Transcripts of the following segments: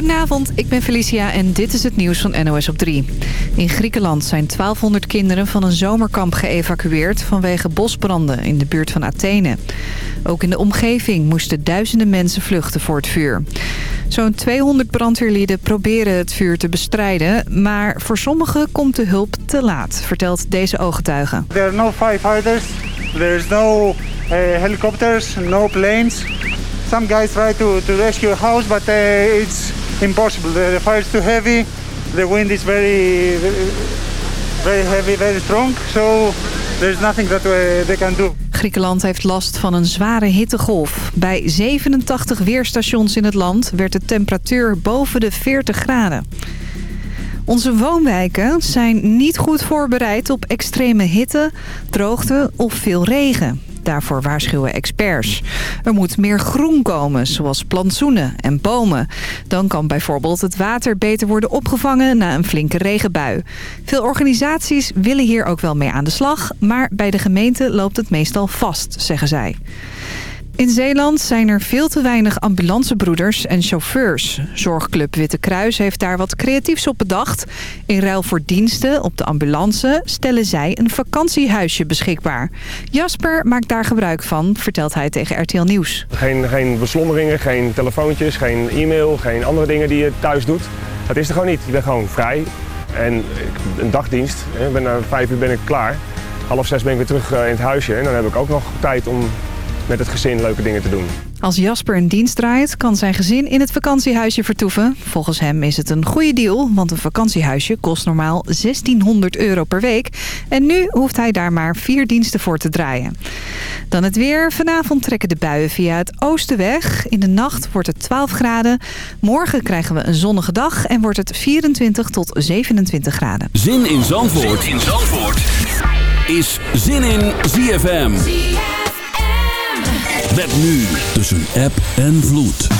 Goedenavond, ik ben Felicia en dit is het nieuws van NOS op 3. In Griekenland zijn 1200 kinderen van een zomerkamp geëvacueerd... vanwege bosbranden in de buurt van Athene. Ook in de omgeving moesten duizenden mensen vluchten voor het vuur. Zo'n 200 brandweerlieden proberen het vuur te bestrijden... maar voor sommigen komt de hulp te laat, vertelt deze ooggetuige. There are no firefighters, there is no uh, helicopters, no planes. Some guys try to, to rescue a house, but uh, it's impossible. The, the is too heavy, the wind is very, very heavy, very strong, so there's nothing that uh, they can do. Griekenland heeft last van een zware hittegolf. Bij 87 weerstations in het land werd de temperatuur boven de 40 graden. Onze woonwijken zijn niet goed voorbereid op extreme hitte, droogte of veel regen. Daarvoor waarschuwen experts. Er moet meer groen komen, zoals plantsoenen en bomen. Dan kan bijvoorbeeld het water beter worden opgevangen na een flinke regenbui. Veel organisaties willen hier ook wel mee aan de slag... maar bij de gemeente loopt het meestal vast, zeggen zij. In Zeeland zijn er veel te weinig ambulancebroeders en chauffeurs. Zorgclub Witte Kruis heeft daar wat creatiefs op bedacht. In ruil voor diensten op de ambulance stellen zij een vakantiehuisje beschikbaar. Jasper maakt daar gebruik van, vertelt hij tegen RTL Nieuws. Geen, geen beslommeringen, geen telefoontjes, geen e-mail, geen andere dingen die je thuis doet. Dat is er gewoon niet. Je bent gewoon vrij. En een dagdienst, ben na vijf uur ben ik klaar. Half zes ben ik weer terug in het huisje en dan heb ik ook nog tijd om met het gezin leuke dingen te doen. Als Jasper een dienst draait, kan zijn gezin in het vakantiehuisje vertoeven. Volgens hem is het een goede deal, want een vakantiehuisje kost normaal 1600 euro per week. En nu hoeft hij daar maar vier diensten voor te draaien. Dan het weer. Vanavond trekken de buien via het oosten weg. In de nacht wordt het 12 graden. Morgen krijgen we een zonnige dag en wordt het 24 tot 27 graden. Zin in Zandvoort, zin in Zandvoort. is Zin in ZFM. Met nu tussen app en vloed.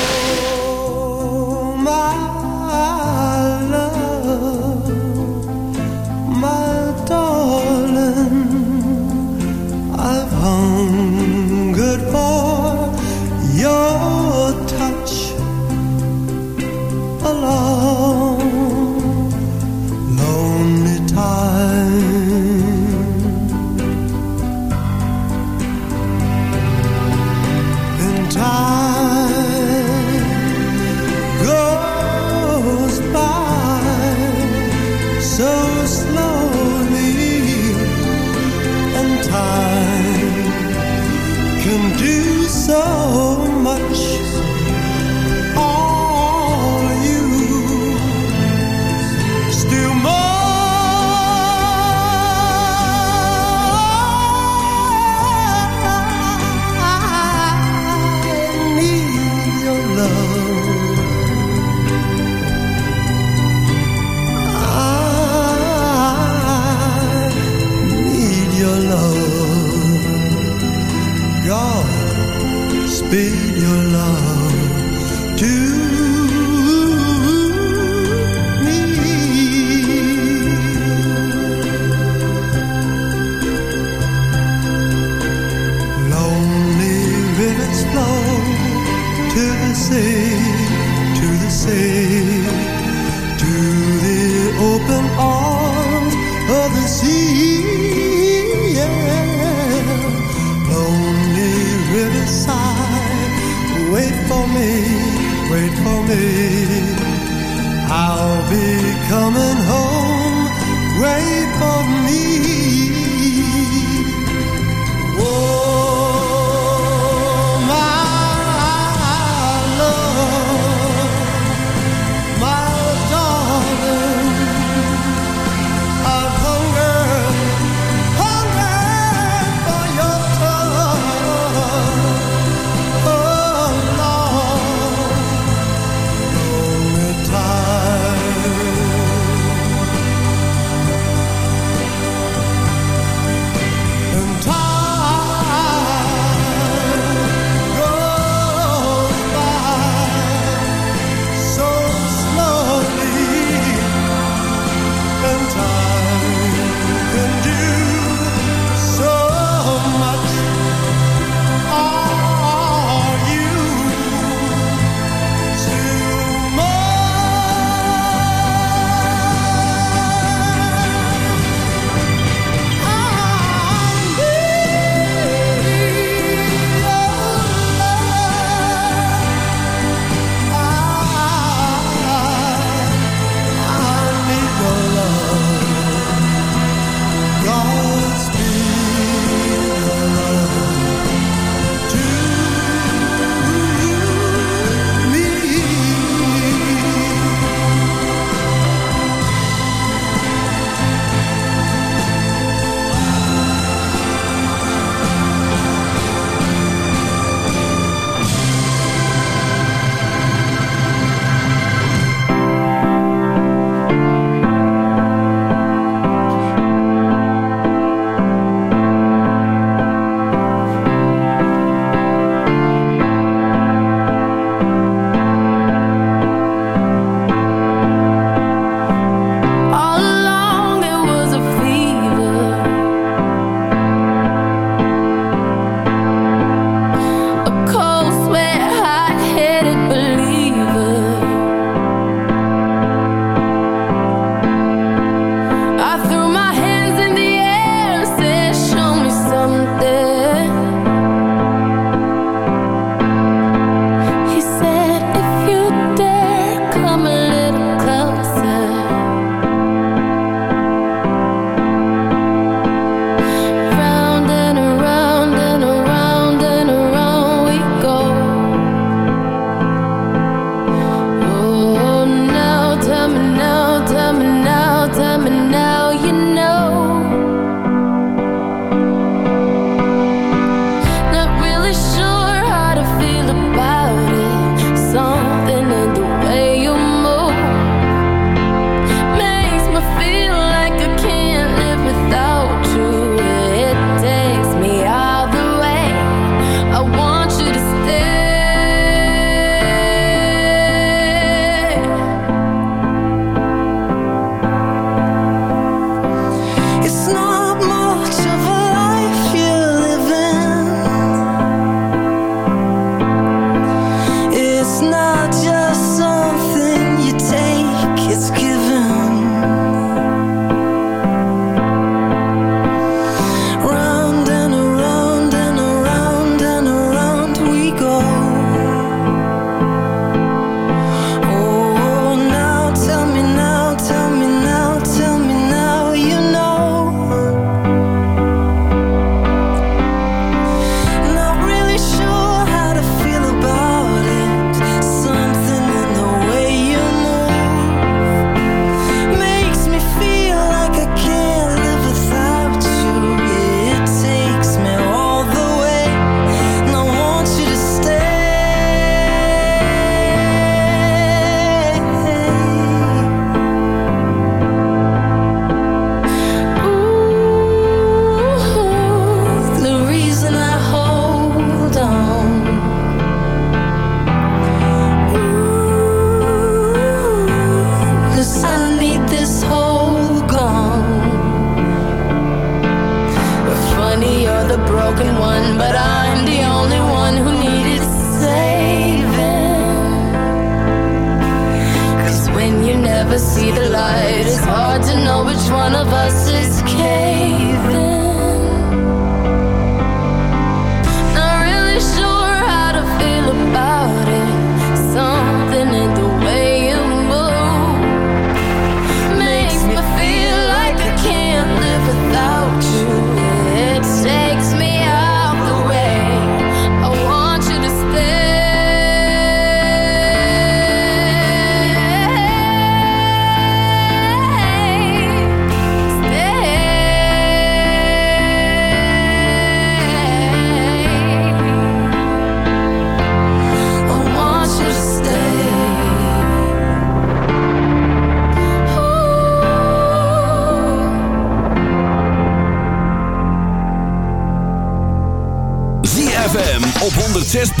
Speed your love to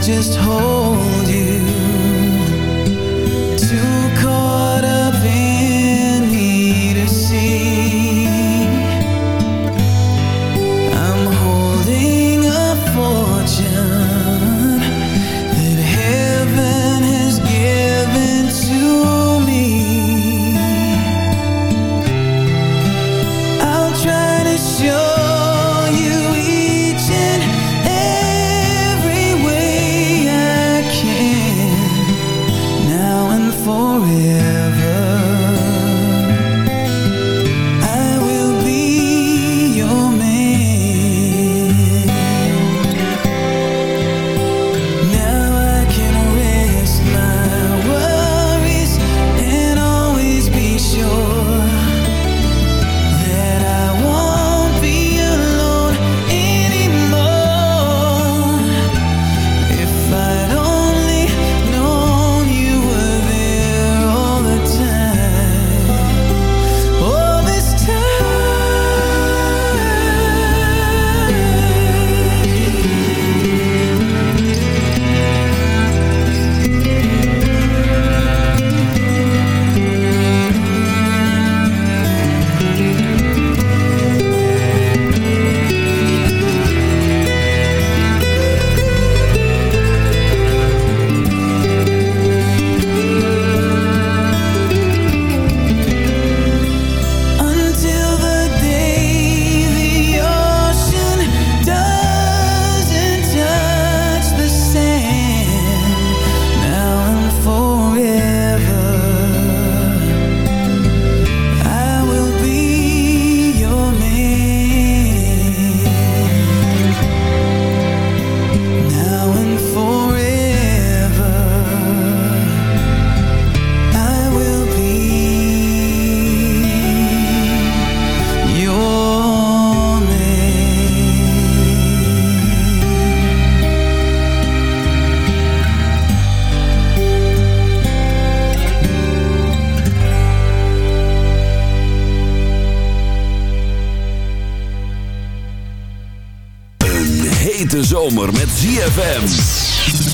just hold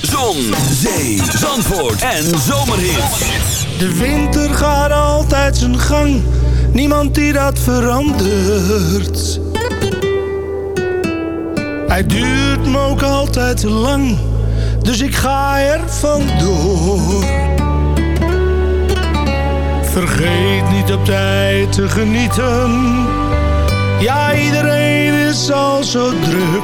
Zon, zee, zandvoort en zomerhit. De winter gaat altijd zijn gang, niemand die dat verandert. Hij duurt me ook altijd te lang, dus ik ga er vandoor. Vergeet niet op tijd te genieten, ja iedereen is al zo druk.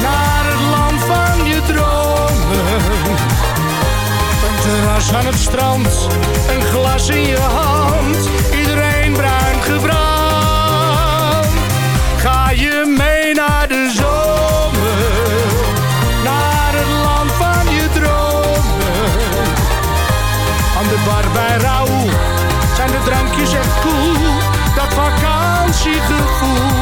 naar het land van je dromen. Een terras aan het strand, een glas in je hand, iedereen bruin gebrand. Ga je mee naar de zomer, naar het land van je dromen. Aan de bar bij Raoul zijn de drankjes echt cool, dat vakantiegevoel.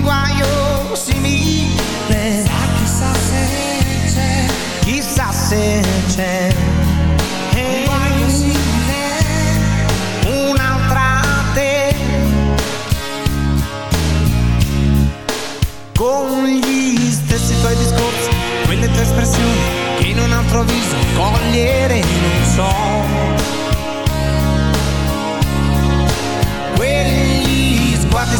guaio simili chissà se c'è. Chissà se c'è. Un eh, un'altra te. Con gli stessi tuoi discorsi quelle tue espressioni che in un altro viso cogliere non so.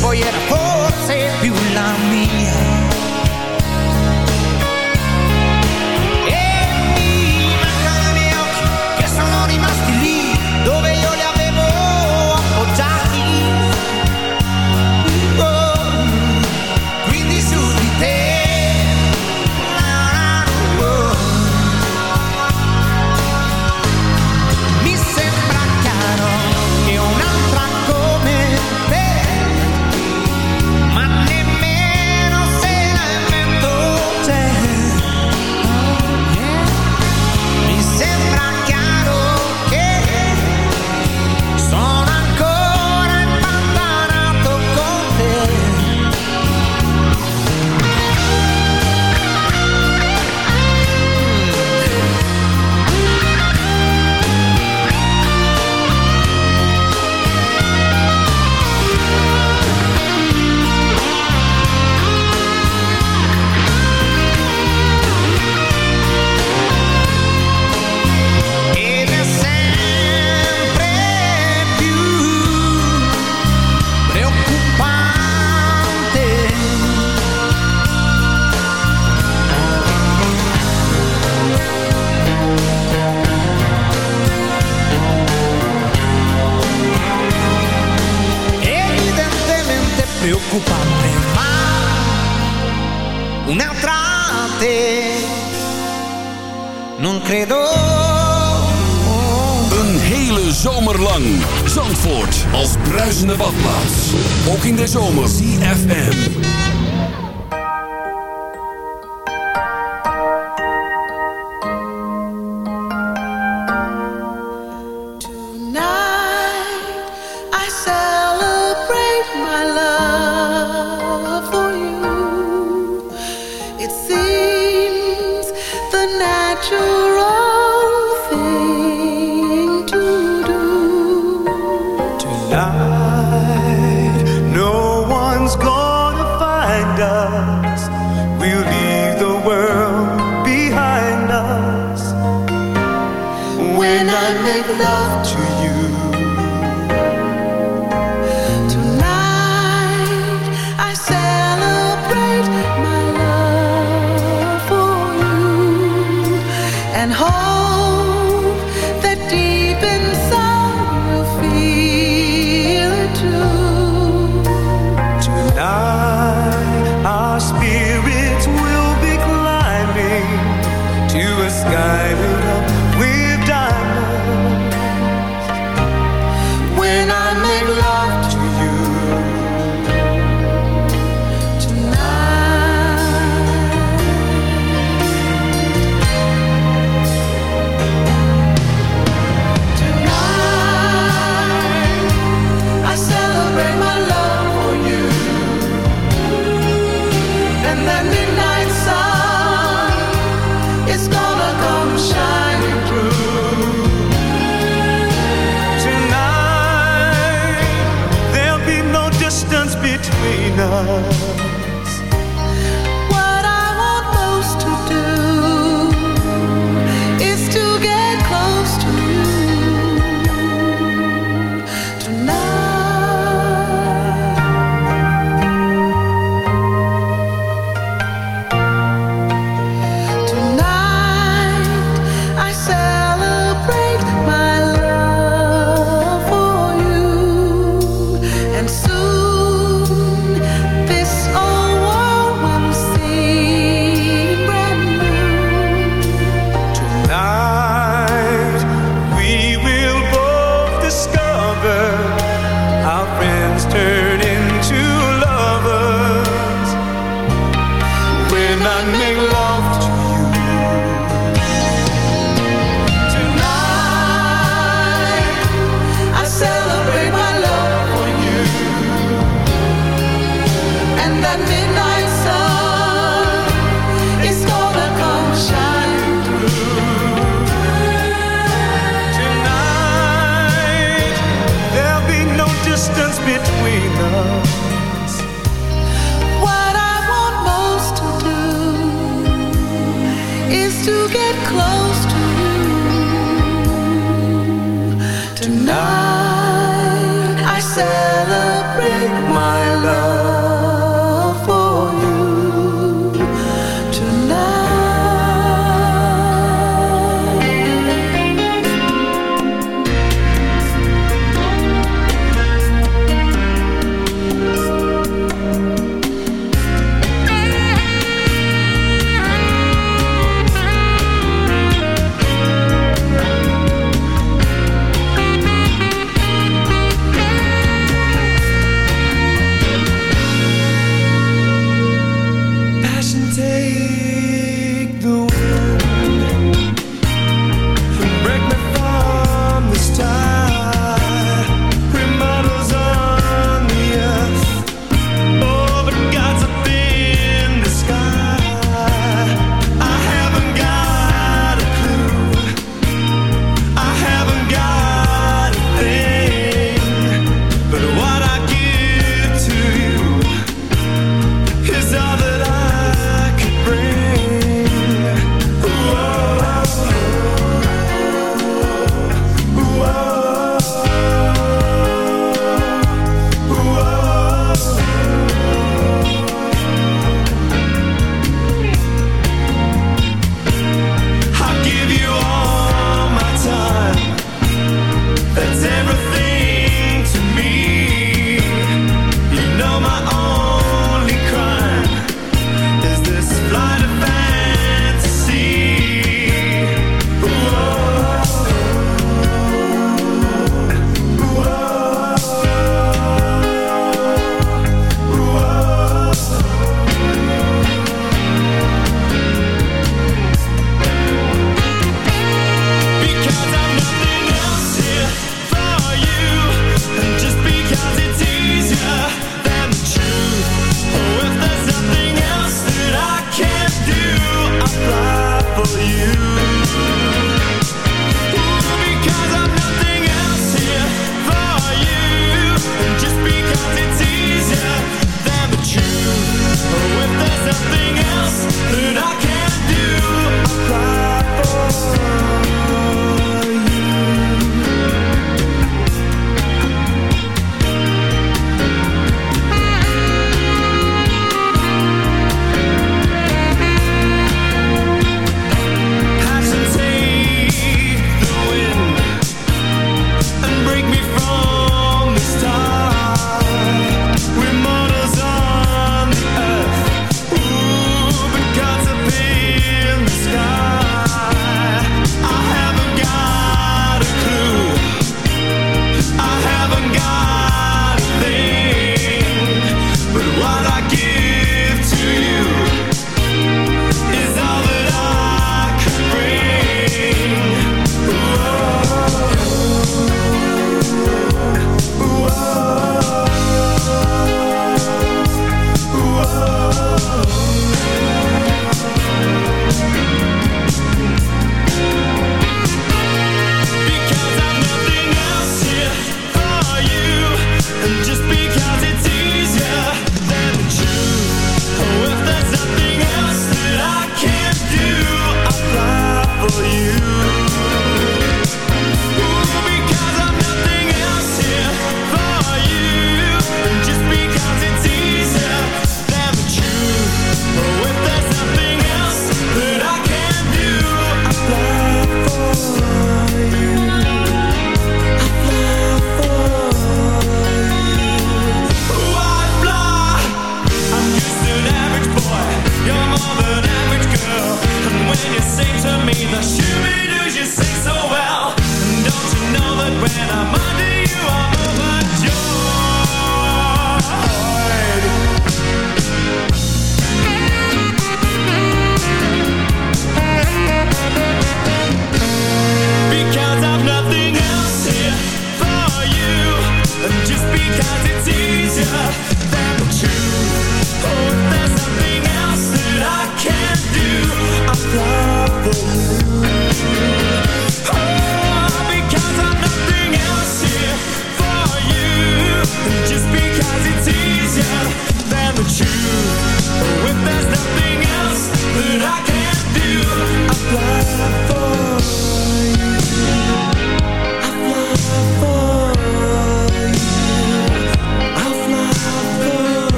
for you to It seems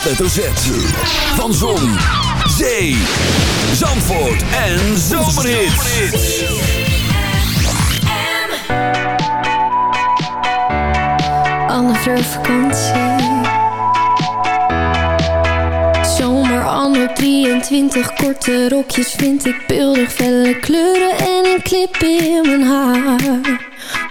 hoofdletter Z. Van Zon, Zee, Zandvoort en Zomerhits. Fleur vakantie. Zomer anno 23, korte rokjes vind ik beeldig, felle kleuren en een clip in mijn haar.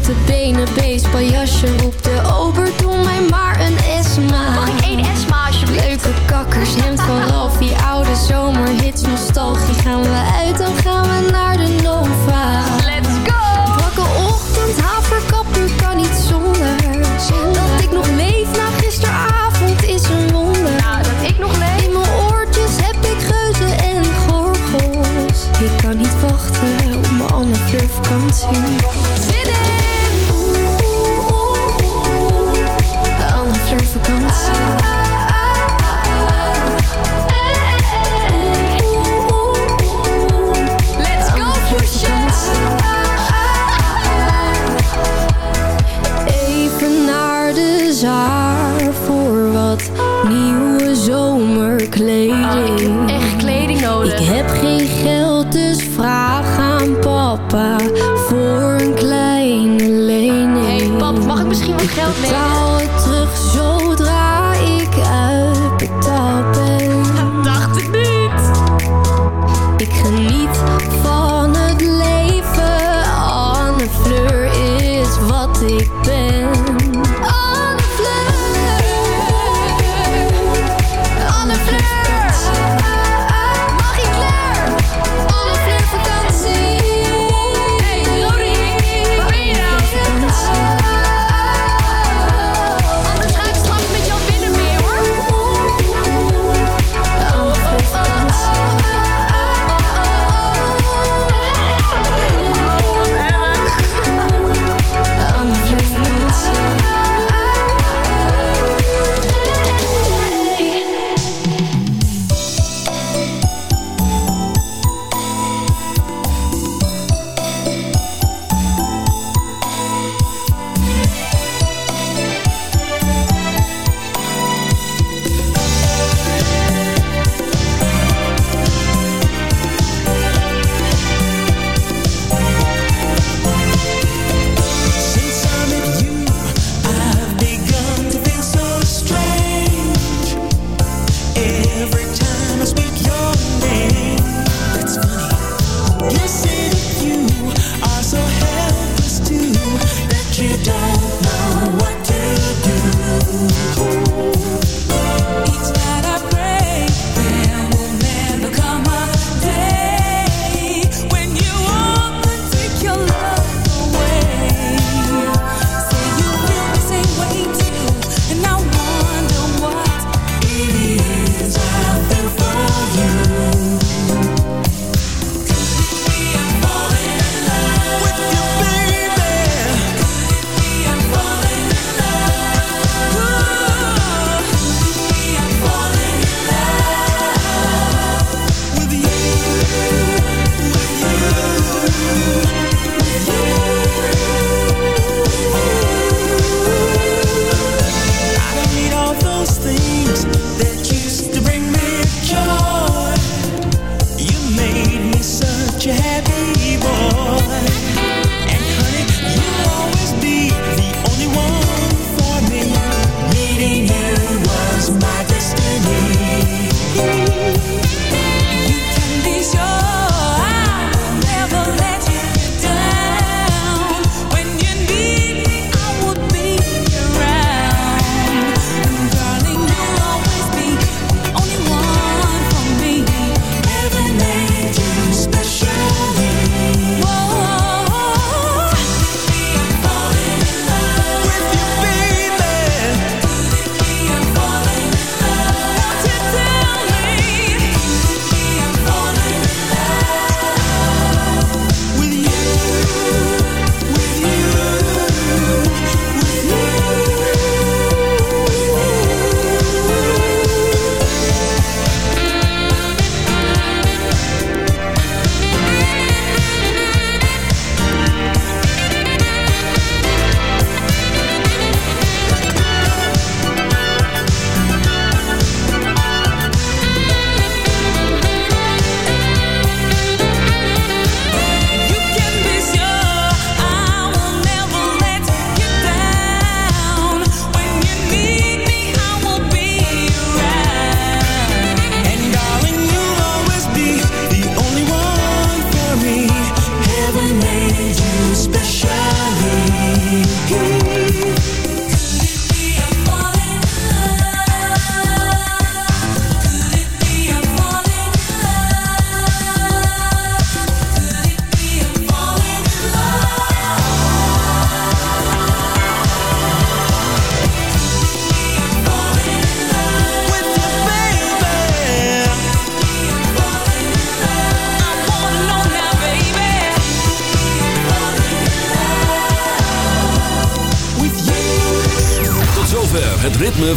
Blote benen, beestpaljasje. Roep de